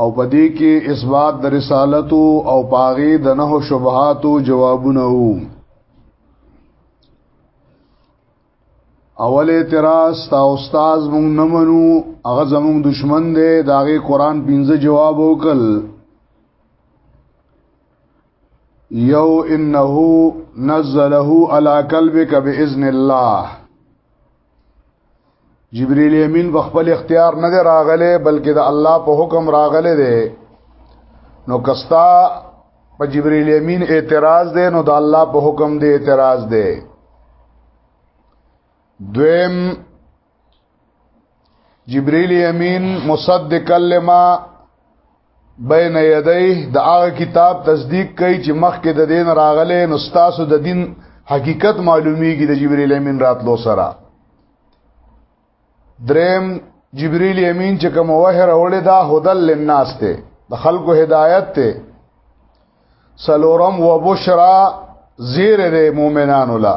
او پدې کې اثبات د رسالت او پاغي د نه شبهات او جوابونه وو اول اعتراض تا استاد مونږ نه منو هغه زمونږ دشمن دی داغه قران پنځه جواب وکړ یو انه نزله علی قلبک باذن الله جبرئیل امین په خپل اختیار نه دی راغلی بلکې د الله په حکم راغلی دی نو کستا په جبرئیل امین اعتراض دی نو د الله په حکم دی اعتراض دی دویم جبرئیل امین مصدق لما بین یدی د هغه کتاب تصدیق کوي چې مخکې د دین راغله نو تاسو د دین حقیقت معلومیږي د جبرئیل امین راتلو سره دریم جبرئیل امین چې کوم وحی راوړی دا هدل للناس ته د خلکو هدایت ته سلورم وبشرا زیر د مؤمنانو لا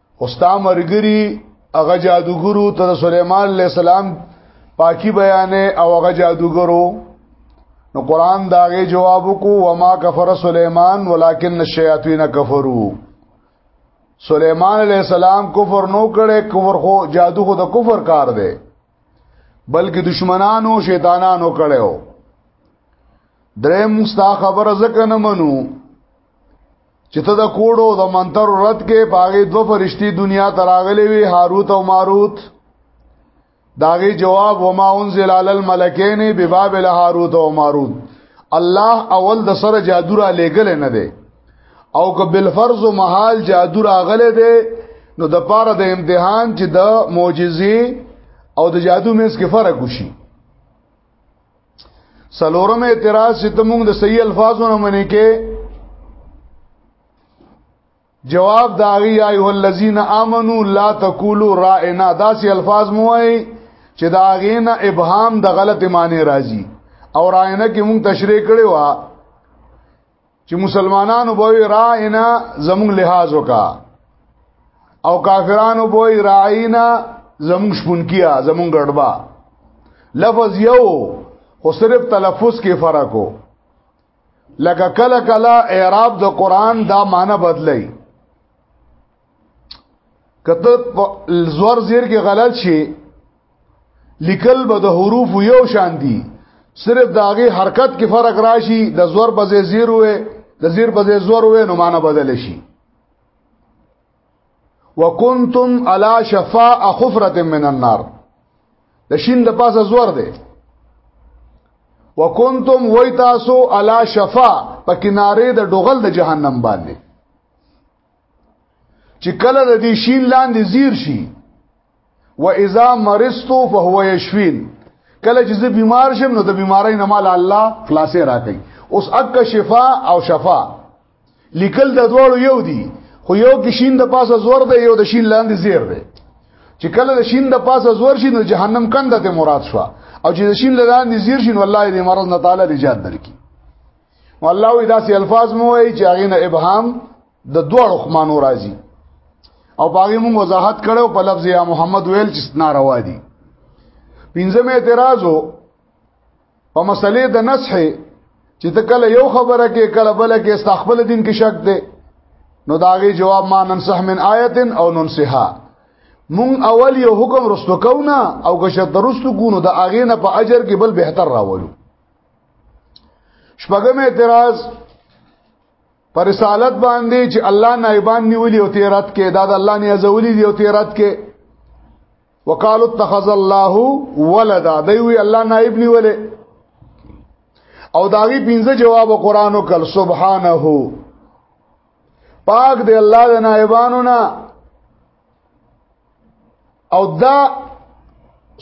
خوستا مرګري هغه جادوګرو ته سليمان عليه السلام پاکي بیانې او هغه جادوګرو نو قران داغه جواب کو وما کفر سليمان ولكن الشياطين كفروا سليمان عليه السلام کفر نو کړي کفر خو جادو خو د کفر کار دی بلکې دشمنانو شیطانانو کړو درې مستا خبره زکه نه منو چې ته د کوړو د منتر رد کې باغې دو فرشتي دنیا تراغلې وي هاروت او ماروت داغي جواب وما انزل على الملكين ببابل هاروت او ماروت الله اول د سره جادو را لګل نه دی او که بل فرض او محال جادو را غلې دی نو د پاره د امتحان چې د معجزې او د جادو مېس کې فرق وشي سلورم اعتراض چې تمونږ د صحیح الفاظو نه منې کې جواب داغي ایه الذین آمنو لا تقولوا رائنا دا سي الفاظ موای چې داغي نه ابهام د غلط معنی راځي او رائنا کې مونږ تشریح کړي وا چې مسلمانانو به راینا زموږ لحاظ وکا او کافرانو به راینا زموږ شپونکیا زموږ ګډبا لفظ یو خو صرف تلفظ کې فرق وو لکه کله کله اعراب د قران دا معنی بدلی کته زور زیر کې غلط شي لیکل به د حروف یو شان دي صرف داغه حرکت کې فرق راشي د زور په ځای زیر وې د زیر په ځای زور وې نو معنا بدل شي وکنتم علی شفاء حفرة من النار د شین د پاسه زور دی وکنتم وای تاسو علی شفاء په کناره د ډغل د جهنم باندې چې کله د دې شین لاندې زیر شي و اذا مرستو فهو یشفین کله چې زه بیمار شم نو د بیماری نه مال الله خلاصې راکړي اوس اک شفا او شفا لیکل د دوړو یو دی خو یو کې شین د پاسه زور دی یو د شین لاندې زیر دی چې کله د شین د پاسه زور شي نو جهنم کنده ته مراد شو او چې د شین لاندې زیر شي نو الله دې مرض نه تعالی نجات درکړي والله وی داسې الفاظ مو وایي چې هغه نه ابهام د دوه رحمانو راځي او باغې مون وضاحت کړو په لفظ یا محمد ویل چې ناروا دي پنځم اعتراض وو په مسلې د نصح چې ته کله یو خبره کې کله بل کې استخبل دین کې شک دی نو داغي جواب ما ننصح من آیت او ننصحا مون اول یو حکم رستو کو نه او که شرط رستو کو نو د اغه نه په اجر کې بل بهتر راولو شپږم اعتراض پر رسالت باندې چې الله نایبان نیولې او تیرات کې دا د الله نه ازولې دی او تیرات کې وقالو اتخذ الله ولدا دی وی الله نائب نیولې او داغي پنځه جواب قران او کل سبحانه پاک دی الله د نائبانو نه او دا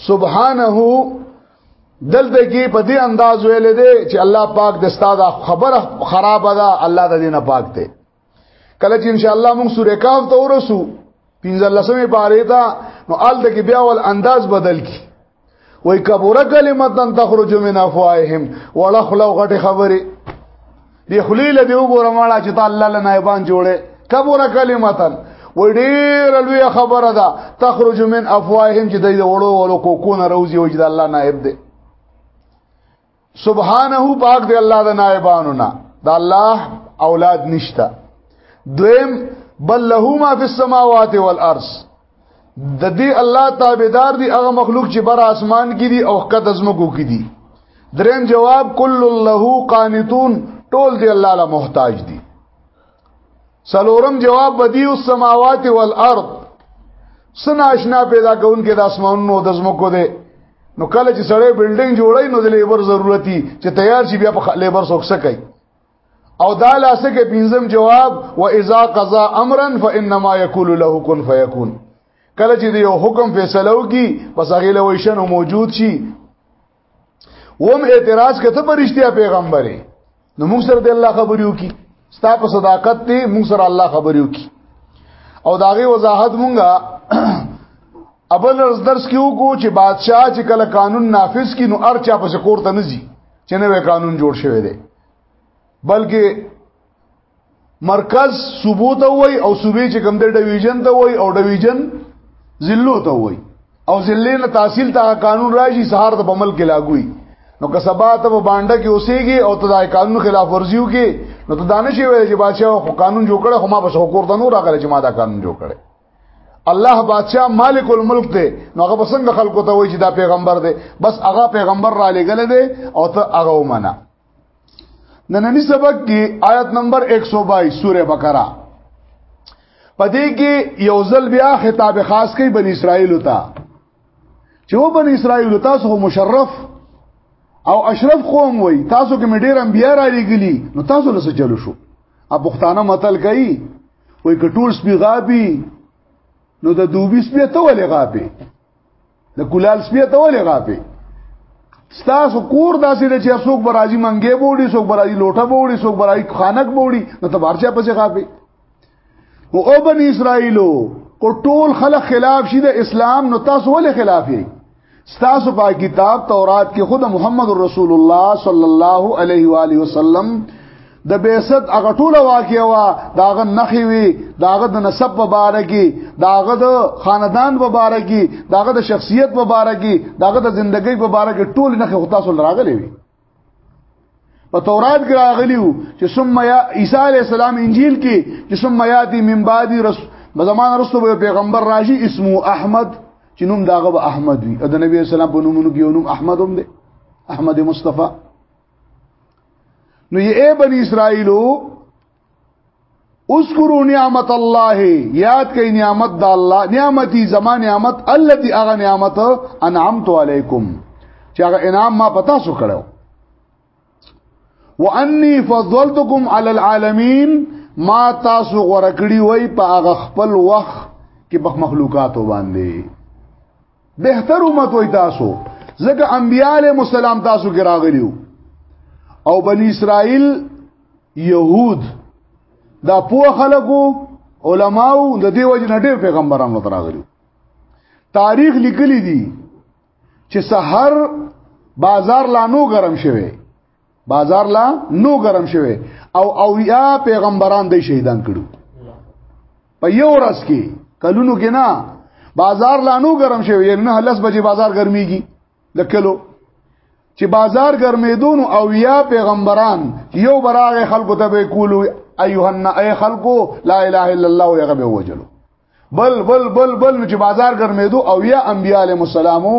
سبحانه دلته کې په دې انداز ویل دي چې الله پاک د استاد خبره خراب ده الله د دینه پاک دی کله چې ان شاء الله موږ سورې کاف ته ورسو 15 لسمه پاره تا نو آلته کې بیا ول انداز بدل کی وای کبره کلمتن تخرج من افواههم ولا خلو غټ خبره دی خلیل دی وګوره مالا چې الله له نایبان جوړه کبره کلمتن و ډیر لوی خبره ده تخرج من افواههم چې د وړو ولو کوکونه روزي وجد الله نائب دی سبحانه پاک دی الله د نائبانو نه د الله اولاد نشتا دویم بل له ما فی السماوات والارض د دې الله تابعدار دي هغه مخلوق چې بر اسمان کې دي او کته زمکو کې دي دریم جواب کل له قانتون ټول دی الله له محتاج دي سلورم جواب بدیو السماوات والارض سنا آشنا پیدا کون کې د اسمانونو د زمکو ده نو کله چې سړی بلډینګ جوړای نو د لیبر ضرورتي چې تیار شي بیا په لیبر څوک سکي او دا لاسه کې پنځم جواب و اذا قضا امرا فانما يقول له كن فيكون کله چې یو حکم فیصله وکي پس هغه لوي شنو موجود شي وم اعتراض کته پر رښتیا پیغمبري نو موږ سره د الله خبرې وکي ستا په صداقت دی موږ سره الله خبرې وکي او داغه وضاحت مونږه ابل درس کې وکړو چې بادشاہ چې کله قانون نافذ کړي نو ارچا په کور ته نزي چې نوې قانون جوړ شوی دی بلکې مرکز صوبو ته وای او صوبې چې کوم د ډیویژن ته وای او ډیویژن ضلعو ته وای او ضلع نه تحصیل ته قانون راځي سهار ته عمل کې لاګوي نو که سبا ته په باندې کې اوسېږي او ته د قانون خلاف ورزيو کې نو ته دانش ویل چې بادشاہ خو قانون جوړ کړي خو ما بس حکومت ته نور راغلی چې ما دا قانون جوړ کړي الله بادشاہ مالک الملک دی نو هغه بسنګ خلکو ته وایي چې دا پیغمبر دی بس هغه پیغمبر را لګل دی او ته هغه ومنه نننی سبق کې آیت نمبر 122 سوره بقره پدې کې یو ځل بیا خطاب خاص کوي بنی اسرائیل ته چې و بنی اسرائیل تاسو مشرف او اشرف قوم وای تاسو کې مډیر انبیا را لګلی نو تاسو له څه چلو شو ا پښتانه متل کوي وای کټول سپی غابي نو د دوبي سپی ته ولې غابي د کولال سپیه ته ولې غاپې ستاسو کور داسې د چې څوک برازي منګې بوړي څوک برازي لوټه بوړي څوک برازي خانک بوړي نو ته بارچا پسې غاپې او او بن اسرائیلو کو ټول خلق خلاف شي د اسلام نو تاسو ولې خلاف یې ستاسو په کتاب تورات کې خود محمد رسول الله صلی الله علیه و علیه وسلم د بیست هغه ټوله واقعي وا داغه نخي وي داغه د نسب په باره کې داغه د خاندان په باره کې داغه د شخصیت په باره کې داغه د ژوندۍ په باره کې ټول نخي خو تاسو راغلي وي په تورات کې راغلیو چې ثم یا عیسی علی السلام انجیل کې چې ثم یاتی من بعد رسول زمان رسول به پیغمبر راشي اسمو احمد چې نوم داغه به احمد وي د نبی اسلام په نومونو کې نوم احمد هم دی احمد مصطفی نو یې بنی اسرائیلو اذکروا نعمت الله یاد کئ نعمت د الله نعمتي زما نعمت التي اغه نعمت انعمت علیکم چې هغه انعام ما پتا سو کړو وانی فضلتکم علی العالمین ما تاسو غره کړی وای په هغه خپل وخت کې په مخلوقات باندې بهتر امت وای تاسو ځکه انبياله مسالم تاسو کې راغلیو او بنی اسرائیل يهود دا پوه خلکو علماو د دې وجه نه ډېر پیغمبرانو تراغلي تاریخ لیکلی دی چې سحر بازار لانو ګرم شوه بازار لا نو ګرم شوی او اویا پیغمبران دی شهیدان کړو په یو ورځ کې کلونو کې نه بازار لا نو ګرم شوی یعنی نه لس بجې بازار ګرميږي لکلو چې بازار ګرمېدون او یا پیغمبران یو براغه خلکو ته به کولو ایوهن ای خلکو لا اله الا الله یغه به وجلو بل بل بل بل چې بازار ګرمېدو او یا انبیاء علیهم السلامو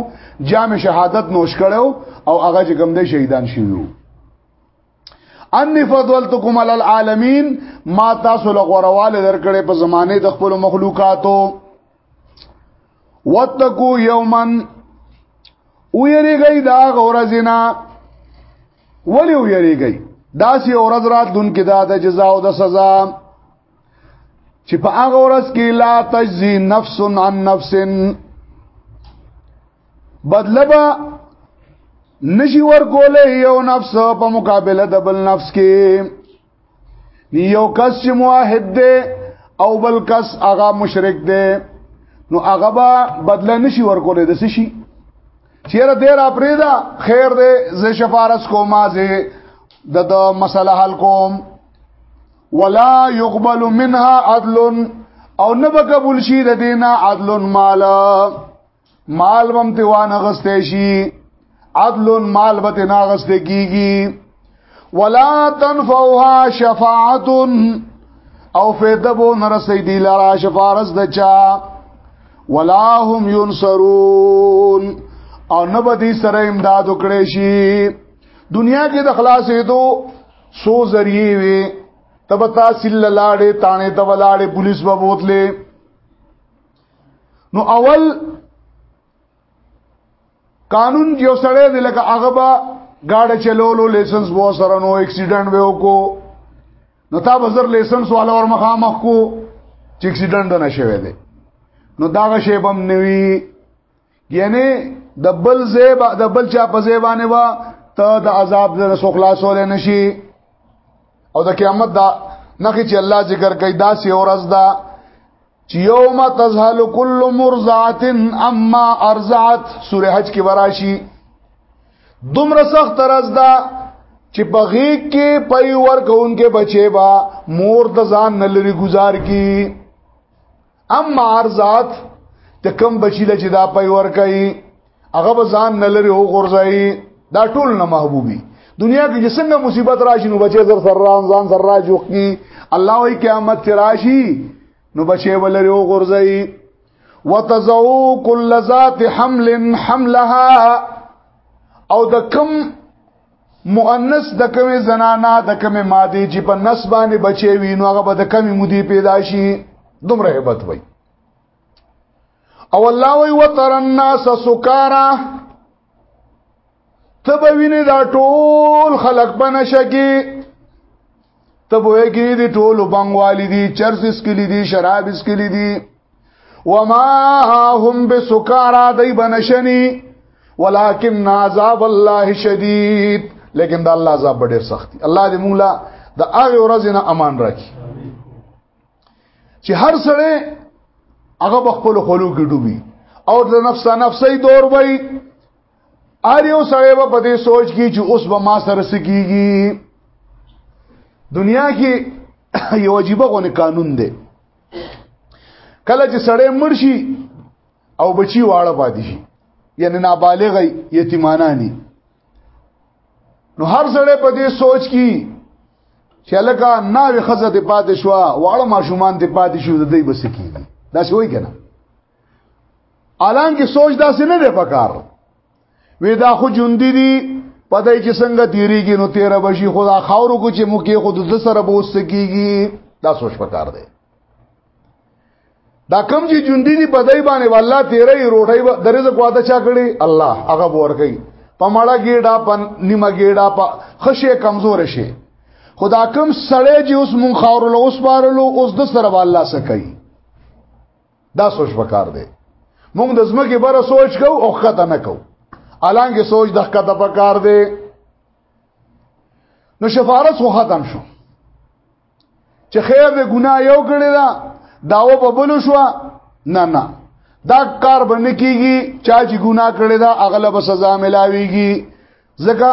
جام شهادت نوش کړو او هغه چې کوم دی شهیدان شویو انی فضلتکم علی العالمین ما تاسو له غورواله درکړې په زمانه د خپل مخلوقاتو وتقو یومن او یریږي دا غورزینا ولی او یریږي دا سی اورز رات دن کې دا د جزا او د سزا چې په هغه ورځ کې لا تجزي نفس عن نفس بدلبا نشي ورکولې یو نفس په مقابله د بل نفس کې یو کس چې موحد دی او بل کس هغه مشرک دی نو هغه به بدله نشي ورکولې د سشي چیرې دې را پریدا خیر دې زه شفارس کومه زه د مسله حل کوم ولا يقبل منها عدل او نه به قبول شي د دینه عدل مال مال بم ته وانه غستې شي عدل مال به نه غستې کیږي ولا تنفعها شفاعت او فیده بو نرسی دی لرا شفارس د چا ولا هم ينصرون او نه به دې سره امداد وکړي شي دنیا کې د خلاصې دوه سو ذریعہ وی تب تاسل لاړې تانه ته ولاړې پولیس به بوتلې نو اول قانون یو سړی دی لکه هغه به گاډه چلولو لیسنس وو سره نو اکسیډنټ به وکړو نو تا بزر لیسنس والا ور مخامخ کو چې اکسیډنټ نه شوی دی نو دا شی بم نوي یعنی د بل زیب د بل چا په زیبانه وا ته د عذاب د رسو خلاصول نشي او د قیامت دا نخی چې الله ذکر کوي دا سی اورز دا چې یوم تزهل کل مرزعت اما ارزعت سوره حج کې وراشي دومره سخت رز دا چې په غیږ کې پي ورکوونکې بچي با مور د ځان نلري گزار کی اما ارزات ته کم بچی له چې دا پي ور کوي هغه به ځان نه لري او غورځي دا ټول نه محبوبي دنیا کې چې څنګه مصیبت راشي نو بچي زر سر ران ځان سر راځي وکي الله وی قیامت چې راشي نو بچي ولري او غورځي وتزو كل ذات حمل حملها او د کم مؤنث د کومې زنانا د کومې ماده چې په نس باندې بچي وي نو هغه به د کومې مودي پیدا شي دومره hebat وي او الله وی وتر الناس سکارا تبوینه دا ټول خلق بنشکی ته به کې دي ټول بنګوالي دي چرس اسکلي دي شراب اسکلي دي وما هم بسکارا دی بنشنی ولكن عذاب الله شدید لیکن دا الله عذاب ډیر سخت دی الله دې موږ لا د هغه ورځې نه امان راکړي چې هر سړی هغه بخپل خلو کې ډوبي او د نفس نفسي دور وای ار یو سړی به په دې سوچ کې چې اوس به ما سره سکیږي دنیا کې یو عجیب غونه قانون دی کله چې سړی مرشي او بچي واړه پاتې شي یعنی نابالغ یتیمانانی نو هر سړی په دې سوچ کې چې لکه ناوې خزه ته پاتې شو واړه ماشومان ته پاتې شو د دې بس کیږي دا شوی کنه الان کې سوچ داسې نه دی پکار وی دا خو جون دي دي پدای چې څنګه تیریږي نو تیر بشي خدا خاورو کو چې مکه خود د سره بوست کیږي دا سوچ پکار دی دا کم چې جون دي دي پدای باندې والله تیرې روټي درې د قواده چا کړي الله هغه ور کوي پمړه ګیډا پن نیمه ګیډا په خشه کمزور شي خدا کم سړی چې اوس مون خاور له اوس بارلو اوس د سره والله سکي دا سوچ وکړ دی موږ د زمکه بره سوچ کو او خطا نه کو الانګه سوچ د خطا پکار دی نو شفارس خو ختم شو چې خیر د ګناه یو کړی دا داو په بل شو نه نه دا کار باندې کیږي چا چې ګناه کړی دا اغلب سزا ملاويږي ځکه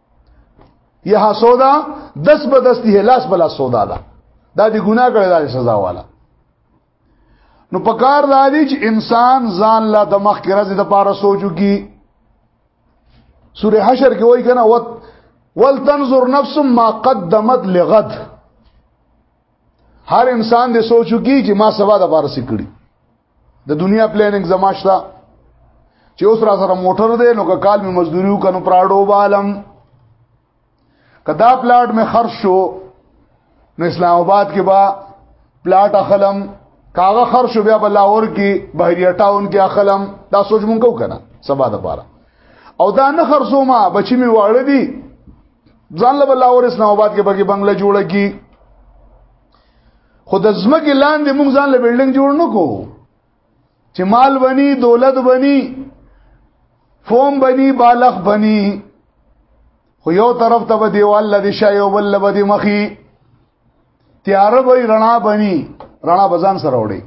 یه سودا دس به دس دی لاس بلا سودا ده دا دی ګناه کړی دا سزا والا نو پکار دا دی چې انسان ځان لا د مخ کې راځي د پاره سوچو کی سوره حشر کې وای کنه وت ولتنظر نفس ما قدمت لغد هر انسان دې سوچو کی چې ما سبا د پاره سکړي د دنیا پلانینګ زماشتا چې اوس را سره موټر دی نو که کال می مزدوری وکنو پراډو بالم کدا پلاټ می خرج شو نو اسلام آباد کې با پلاټ اخلم کاغه خرج شو بیا بلاور کې بحریه ټاون کې اخلم دا سوچ مونږ کو کنه سبا د پاره او دا نه خرڅو ما بچی می واړه دي ځان له بلاور اسلام آباد کې بګي بنگله جوړه کی خو د زمګي لاندې موږ ځان له بلډینګ جوړ نکو چې مال بني دولت بني فوم بني بالغ بني خو یو طرف ته به دیوال لدی شای او بل به دی مخی تیار به رڼا بني رڼا بزان سره وړي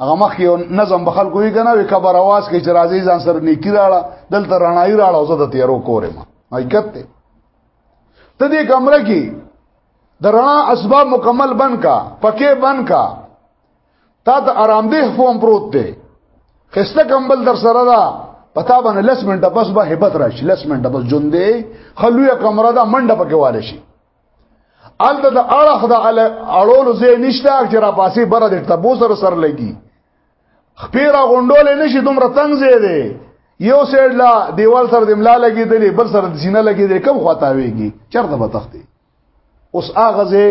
هغه مخ یو نظم به خلکو یې کنه وی کبر आवाज کې چې راځي ځان سره نیکی راړه دلته رڼای راړه زه د تیرو کورم حقیقت ته ته دې کمره کې د رڼا اسباب مکمل بن کا پکې بن کا تا ته آرام دې فوم پروت دی خسته کمبل در سره دا پتا باندې لس منټه بس به hebat راشي لس منټه بس جون دی خلوی کمره دا منډه پکې واله شي الته د اړه د اړولو زه نشته چې را پاسې بره د تبو سره سر لګي خپیرا غونډول نشي دومره تنگ زی دی یو سیډ لا دیوال سره د ملا لګیدلې بل سره د سینه لګیدلې کم خواته ویږي چرته به تخته اوس هغه زه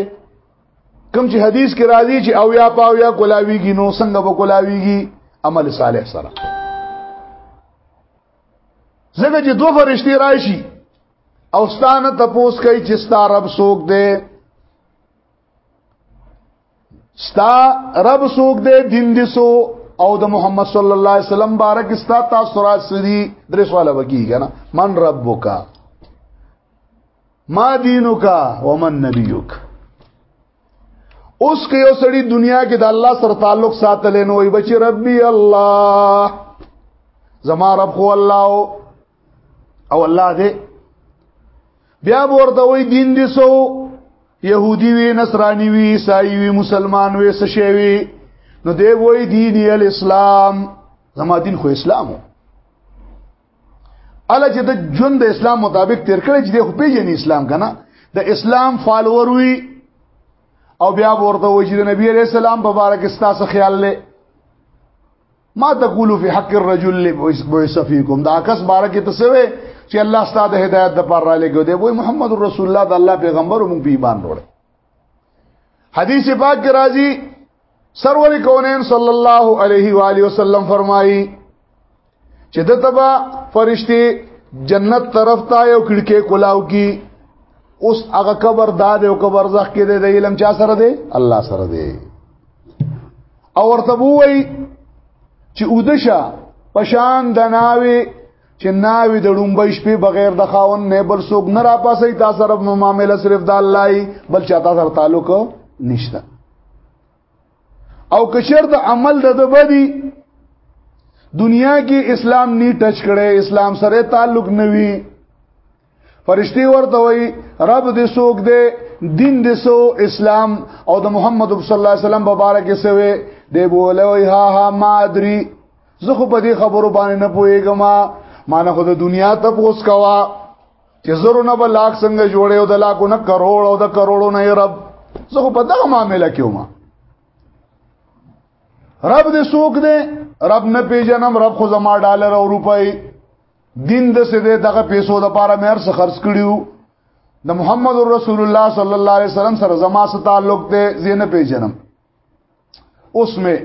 کم چې حدیث کې راځي چې او یا پاو یا کولاویږي نو څنګه به کولاویږي عمل صالح سره زګه چې دوه فرشتي راشي او ستانه تپوس کوي چې ستا رب سوک دی ستا رب سوک دی دین دي سو او د محمد صلی الله علیه وسلم بارک ستا تاثرات سری درې سواله وکي کنه من ربک ما دینک ومن نبیک اوس که یو سړی دنیا کې د الله سره تعلق ساتل نو وي بچي ربي الله زما رب خو الله او الله دې بیا ورته وي دین دې سو يهودي وي نصراني وي عیسائی وي مسلمان وي څه شي وي نو دې وای دین الاسلام زما دین خو اسلامو اله چې د ژوند د اسلام مطابق تیر کړی چې د خو پیژنې اسلام کنه د اسلام فالوور وي او بیا ورته وایي چې د نبی عليه السلام په اړه کې ستاسو خیال لې ما تقول فی حق الرجل ویسفیکم دا کس بارک ته سوي چې الله ستاسو د هدایت د پر را لګو دی وای محمد رسول الله د الله پیغمبر مونږ په ایمان وروړي حدیث پاک کې راځي سرور کونین صلی الله علیه و آله وسلم فرمایي چې د تبا فرشتي جنت طرف ته یو کړکې کولاو کی اوس هغه قبر داد او قبر زخ کې د علم چا سره دی الله سره دی او ورته وای چې اودشه پشان د ناوي چې ناوي د ډومبې شپې بغیر د خاون نه بل څوک نه را پاسې تاسو سره معاملې صرف د الله بل چا تاسو سره تعلق نشته او کشر د عمل د دبدي دنیا کې اسلام نی ټچ کړي اسلام سره تعلق نوي فرشتي ورته وي رب دې سوک دې دین دې سو اسلام او د محمد صلی الله علیه وسلم مبارک سوي دې بولوي ها ها ما ادري زه خو په دې خبرو باندې نه پويګم ما نه خو د دنیا ته پوس کوا چې زرو نه به لاک څنګه جوړې او د لاکو نه کروڑ او د کروڑو نه رب زه په دغه معاملې کې ومه رب دې سوک دې رب نه پیژنم رب خو زما ډالر او روپۍ دین د څه دې دغه پیسو د پاره مې هر څه خرج کړیو د محمد رسول الله صلی الله علیه وسلم سره زما سره تعلق دې زینه پیژنم اوس مې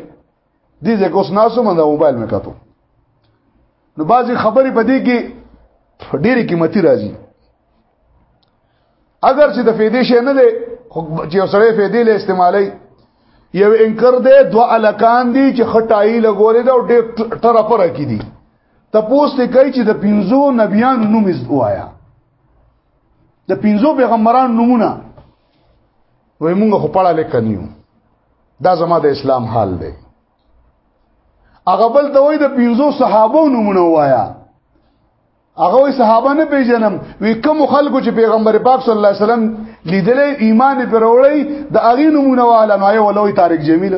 دې ځکه اوس ناسو مونږ موبایل مې کاتو نو بعضی خبرې په دې کې ډېری قیمتي راځي اگر چې د فیدې شي نه دی چې سره فیدې له استعمالي یو انکر دی دوا الکان دي چې خټای لګولې دا ډېر تر پر کې دي تپوس ته کوي چې د پینزو نبیان نوم وایا د پینزو پیغمبران نمونه وای موږ خو پړه لیکنیو دا زما د اسلام حال دی هغه بل ته وای د پینځو صحابو نمونه وایا هغه وای صحابه نه پیژنم وی کوم خلکو چې پیغمبر پاک صلی الله علیه وسلم لیدلې ایمان پر وړی د اغې نمونه والا نو یې ولوي طارق جمیل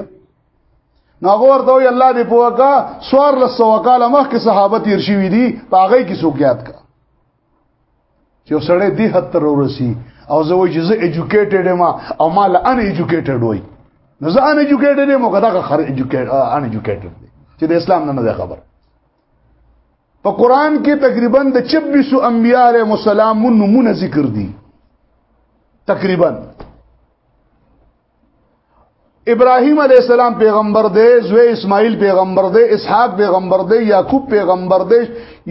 نو هغه ورته وی الله دې پوکا سوار لسو وکاله مخکې صحابه تیر شوی دي پاغې کې سوکیات کا چې سړی دې حد تر ورسی او زه وایي چې زه ایجوکیټډ ما او ما لا ان ایجوکیټډ وای نو زه ان ایجوکیټډ یم او دا خر ایجوکیټ ان ایجوکیټډ دی چې د اسلام نه نه خبر په قران کې تقریبا د 26 انبیاء علیهم السلام نمونه ذکر دي تقریبا ابراهيم عليه السلام پیغمبر دی زوی اسماعیل پیغمبر دی اسحاق پیغمبر دی یعقوب پیغمبر دی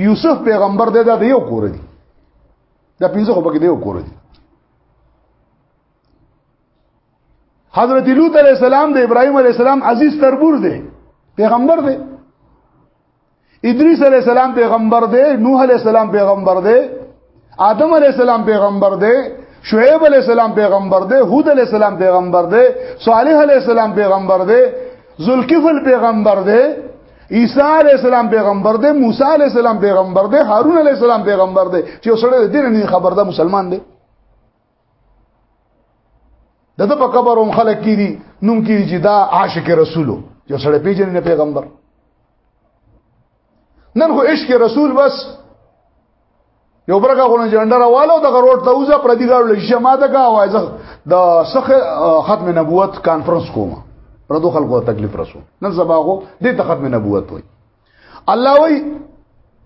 یوسف پیغمبر دی دا یو کور دی دا پنځه خو پکې دی یو کور دی حضرت لوط عليه السلام د ابراهيم عليه السلام عزیز تربور دی پیغمبر دی ادریس علی السلام پیغمبر دی نوح علی السلام پیغمبر دی آدم علی السلام پیغمبر دی شعیب علی السلام پیغمبر دی هود علی السلام پیغمبر دی صالح علی السلام پیغمبر دی ذوالکفل پیغمبر دی عیسی علی السلام پیغمبر دی موسی علی السلام پیغمبر دی هارون علی السلام پیغمبر دی چې سره دین نه خبر ده مسلمان دی دته په قبر هم خلک کی دي نوم کی چې دا عاشق رسولو یو سړی پیژنې نه پیغمبر نن خو عشق رسول بس یو برګه غون جندره والو د غروټ ته وزه پر دې غاړو لږه ما ته کا وای زه د سخ ختم نبوت کانفرنس کوم پر دوه خلکو تکلیف رسو نن زباغو دې ته ختم نبوت وای الله وای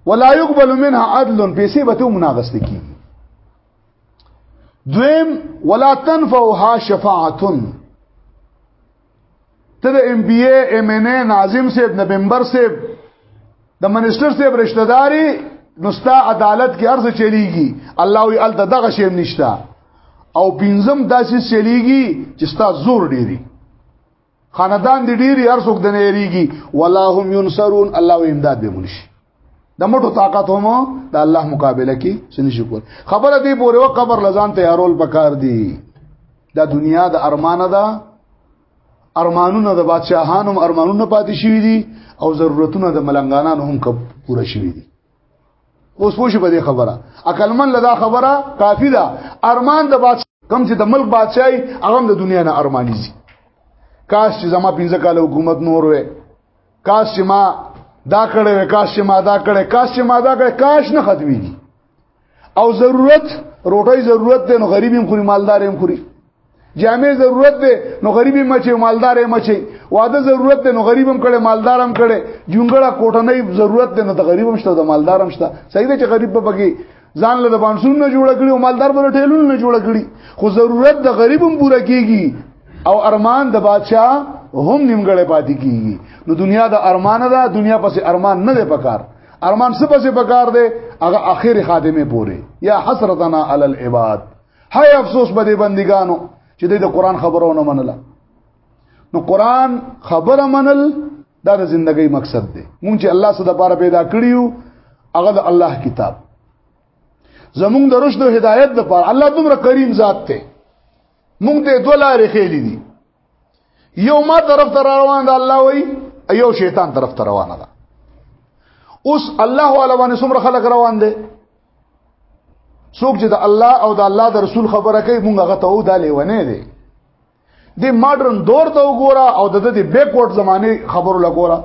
ولا يقبل منها عدل پیسې به ته مناغست کی دویم ولا تنفعها شفاعتن ته د ام بي اي ام ان اي ناظم صاحب نومبر صاحب د منسٹر صاحب رشتہ داري نستا عدالت کې ارزه چلیږي الله وی ال دغه شی نشتا او پینزم داسې چلیږي چې ستا زور ډیری خاندان دی ډیری هر څوک د نه یریږي ولا هم ينصرون الله و امداد به منشي د مټو طاقت هم د الله مقابله کې سني شکر خبره دی پورې و قبر لزان تیارول پکار دی دا دنیا د ارمانه ده ارمانونه د بادشاهانو ارمانونه پاتې شوی دي او ضرورتونه د ملنګانانو هم پوره شوی دي اوس پوښي په دې خبره عقل من لدا خبره کافی ده ارمان د بادشاہ کم چې د ملک بادشاہي هغه د دنیا نه ارمانی دي کاش چې زما 15 کال حکومت نور وې کاش چې ما دا کړې کاش چې ما دا کړې کاش چې ما دا کړې کاش نه ختمي دي او ضرورت روټي ضرورت دی نو غریب هم خوري مالدار هم خوري جامع ضرورت دی نو غریب هم مچي مالدار هم مچي واده ضرورت دی نو غریب هم کړي مالدار هم کړي جونګړه کوټنۍ ضرورت دی نو ته غریب هم شته د مالدار هم شته صحیح دی چې غریب په بګي ځان له بانسون نه جوړ کړي او مالدار بل ټیلون نه جوړ کړي خو ضرورت د غریب هم پوره کیږي او ارمان د بادشاہ هم نیمګړې پاتې کیږي نو دنیا د ارمان ده دنیا پسې ارمان نه ده پکار ارمان څه پسې پکار دی هغه اخر خاتمه پوري یا حسرتنا علی العباد هاي افسوس به دې بندګانو چې د قران خبرونه منله نو قران خبره منل دا د زندګۍ مقصد دی مونږ چې الله سره د پاره پیدا کړیو هغه د الله کتاب زمونږ د رشد او هدایت لپاره الله دومره کریم ذات ته مونږ ته دوه لارې خېلې دي یو ما طرف ته روان ده الله وای یو شیطان طرف ته روان ده اوس الله والا باندې څومره خلک روان دي څوک چې د الله او د الله د رسول خبره کوي مونږ هغه ته و دا لیونه دي د ماډرن دور ته وګوره او د دې بیکورډ زمانه خبرو لګوره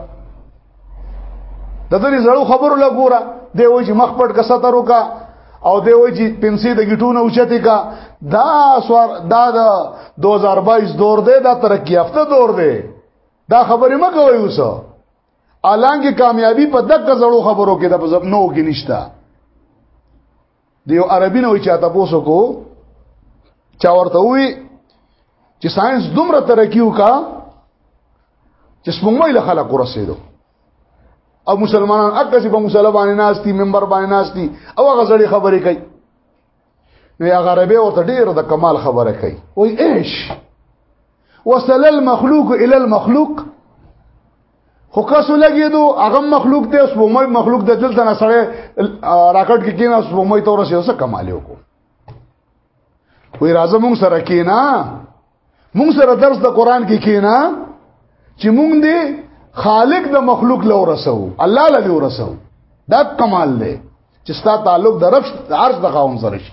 د دې زړو خبرو لا ګوره دی وای چې مخ پټ کسه تر وکا او دی وای چې پنسي د گیټونه اوچته کا دا سوار دا د 2022 دور دی دا ترقی یافته دور دی دا خبرې مکه وای اوسه الانګه کامیابی په دغه زړو خبرو کې د نو کې نشته دی یو عربي نه وي چې تاسو کو چا ورته وي چې ساينس دومره ترقی وکا چې سپوږمۍ له خلک ورسېدو او مسلمانان اکه چې په مسله باندې ناشتي منبر باندې ناشتي او هغه ځړي خبرې کوي نو یا غربي ورته ډیر د کمال خبره کوي وای ايش وصل المخلوق الى المخلوق خو کس لګي دو هغه مخلوق دی اوس په مې مخلوق د دلته نه سره راکټ کې کینا اوس په مې تور سره څه کمال یو کو وی راځه مونږ سره کینا مونږ سره درس د قران کې کینا چې مونږ دې خالق د مخلوق له ورسو الله له ورسو دا کمال دی چې ستا تعلق د رب عرش د خاون سره شي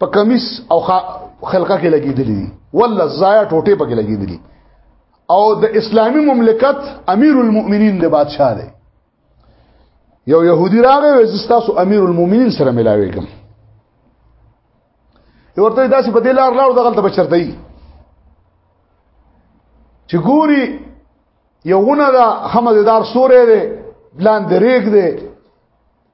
په کمیس او خلقه کې لګیدلی دي ولا زایا ټوټه پکې لګیدلی او د اسلامی مملکت امیر المؤمنین د بادشاہ دی یو يهودي راغی وې زستاسو امیر المؤمنین سره ملاوي کوم یو ورته داسې په دې لار لاړ دغه ته بچرته ای چې ګوري یوونه دا حمددار سورې دی بلان دریګ دی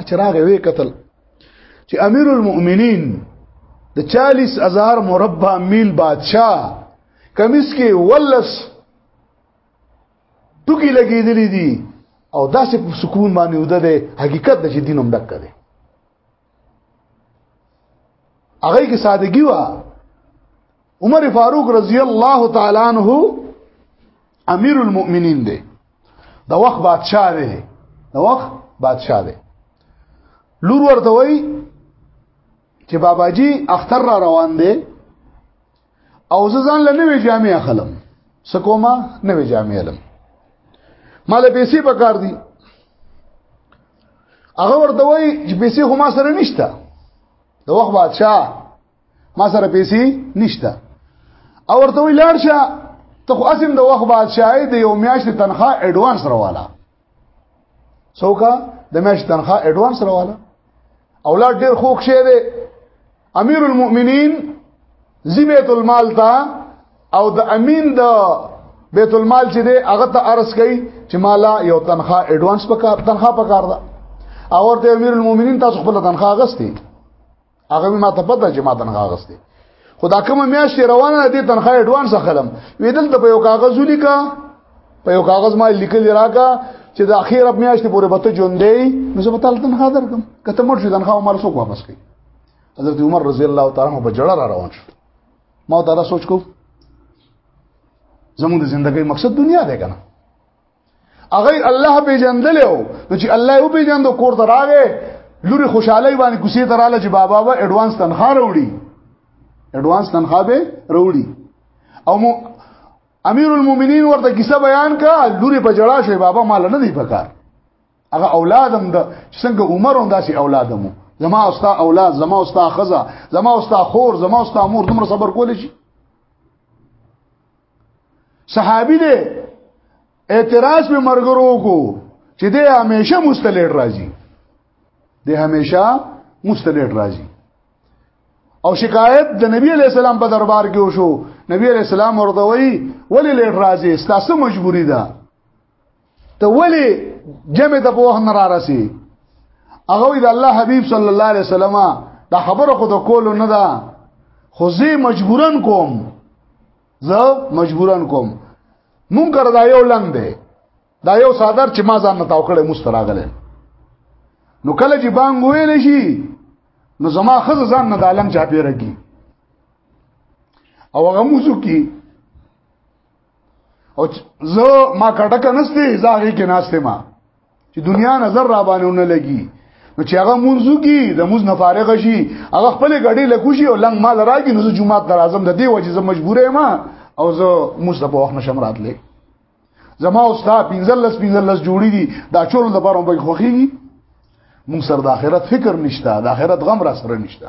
اچراغ وی قتل چې امیر المؤمنین د 40000 مربع میل بادشاہ کمیس کې ولس ټکی لګیدلې دي او داسې په سکون باندې وده ده حقیقت د دین هم ډک کړي هغه کې سادهګي و عمر فاروق رضی الله تعالی عنہ امیر المؤمنین دی د وخت بادشاہ دی د وخت بادشاہ دی لور ورته وای چې بابا جی اختر را روان دی او زه ځان لنه وی جامع اخلم سکوما نه وی جامع علم مال پیسې پکار دي هغه ورته وای چې پیسې هما سره نشته د وخت بادشاہ ما سره پیسې نشته او ورته ویلار شه ته خو اسیم د وخت بادشاہي د یو میاشت تنخواه اډوانس رواله څوکا د میاشت تنخواه اډوانس رواله اولاد ډیر خوښ شه دی امیر المؤمنین زی بیت المال تا او د امین د بیت المال چې دی هغه ته عرض کړي چې مالا یو تنخواه اډوانس پکار تنخواه پکار ده او ورته امیر المؤمنین تاسو خپل تنخواه غستې هغه ما ته پته چې ما تنخوا غسته خدا کومه میاشت روانه دي تنخوا اډوانس اخلم وې دلته په یو کاغذ ولیکا په یو کاغذ ما لیکل راکا چې د اخیره میاشت پورې به ته ژوندې نو زه به تعالی تنخوا درکم کته مړ شو تنخوا مال څوک واپس کوي حضرت عمر رضی الله تعالی عنہ په جړه را روان شو ما دا سوچ کو زموږ د ژوندۍ مقصد دنیا ده کنه هغه الله پیجندل او چې الله یو پیجند کور ته راغې لوري خوشحالي باندې کوسي ته رااله چې بابا به اډوانس تنخواه وروړي اډوانس تنخواه به وروړي او مو امیر المؤمنین ورته کیسه بیان کا لوري په جړا شوی بابا مال نه دی پکار هغه اولادم د څنګه عمر هم داسې اولادمو زما او ستا اولاد زما او ستا خزه زما او ستا خور زما او ستا مور دومره صبر کول شي صحابي دی اعتراض به مرګرو کو چې دی همیشه مستلیډ راځي دی همیشه مستلیډ راځي او شکایت د نبی علی السلام په دربار کې وشو نبی علی السلام ورته وی ولی لیډ راځي ستاسو مجبوری ده ته ولی جمع ته په وخت نه را رسی هغه د الله حبیب صلی الله علیه وسلم دا خبره خو د کولو نه ده خو زه مجبورن کوم زه مجبورن کوم مونږ کړه دا یو لنګ دی دا یو صادر چې ما ځان نه تاو کړې مستراغله نو کله چې بانګ ویل شي نو زما خزه ځان نه د عالم چا پیرږي او هغه موضوع کې او زه ما کډک نسته زاغي کې ناشته ما چې دنیا نظر را باندې ونه لګي نو چې هغه منځو کې د موز نه فارغ شي هغه خپل غړي لکوشي او لنګ مال راګي نو جمعه تر اعظم د دې وجه زه مجبور یم او زه موز په وخت نشم راتلې زما او ستا پنځلس پنځلس جوړی دي دا چور د بارو به خوخي مون سر د اخرت فکر نشته د اخرت غم را سره نشته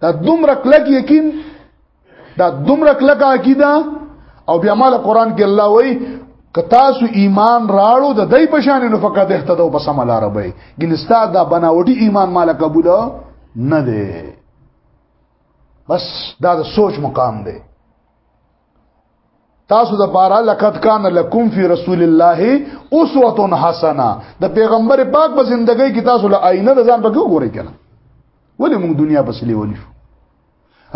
دا دومره کلک یقین دا دومره کلک عقیده او بیا مال قران کې الله وای که تاسو ایمان راړو د دای په شان نو فقط اهتدو په سم لار به ګلستا دا بناوټي ایمان مال قبول نه دی بس دا د سوچ مقام دی تاسو د پاره لقد کان لکم فی رسول الله اسوه حسنه د پیغمبر پاک په زندګۍ کې تاسو له آینه د ځان په کې وګورئ کنه ولې موږ دنیا په سلی ولې شو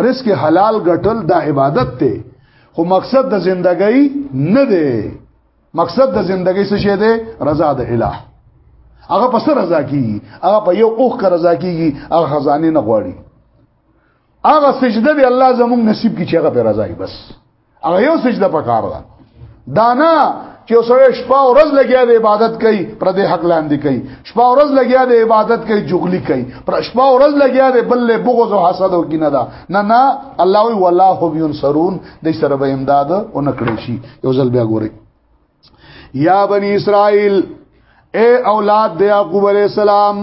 رزق حلال ګټل دا عبادت ته خو مقصد د زندګۍ نه دی مقصد د زندګۍ څه شه دی رضا د الٰه هغه په سر رضا کیږي هغه په یو اوخ کا رضا کیږي هغه خزانه نه غواړي هغه سجده دی الله زموږ نصیب کی چې هغه پر راځي بس هغه یو سجده پکار ده دانا چې اوسه شپه او ورځ لګیا د عبادت کوي پر دې حق لاندې کوي شپه او ورځ لګیا د عبادت کوي جغلی کوي پر شپه او ورځ لګیا د بل له بغض او حسد او کینه ده نه نه الله وی والله هم ينصرون د سره به امداد او نکړي شي یو ځل بیا ګوري یا بنی اسرائیل اے اولاد د یعقوب علی السلام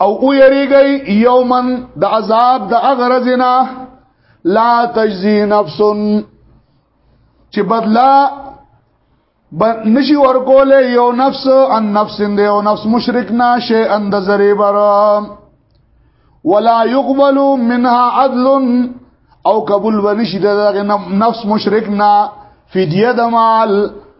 او او یریږي یومن د عذاب د اغرزنا لا تجزی نفس چې بدلا نشي ورکول یو نفس ان نفس دی او نفس مشرک نه شي اند ذری بر ولا يقبل منها عدل او قبول ونشي دغه نفس مشرک نه فدیه د مال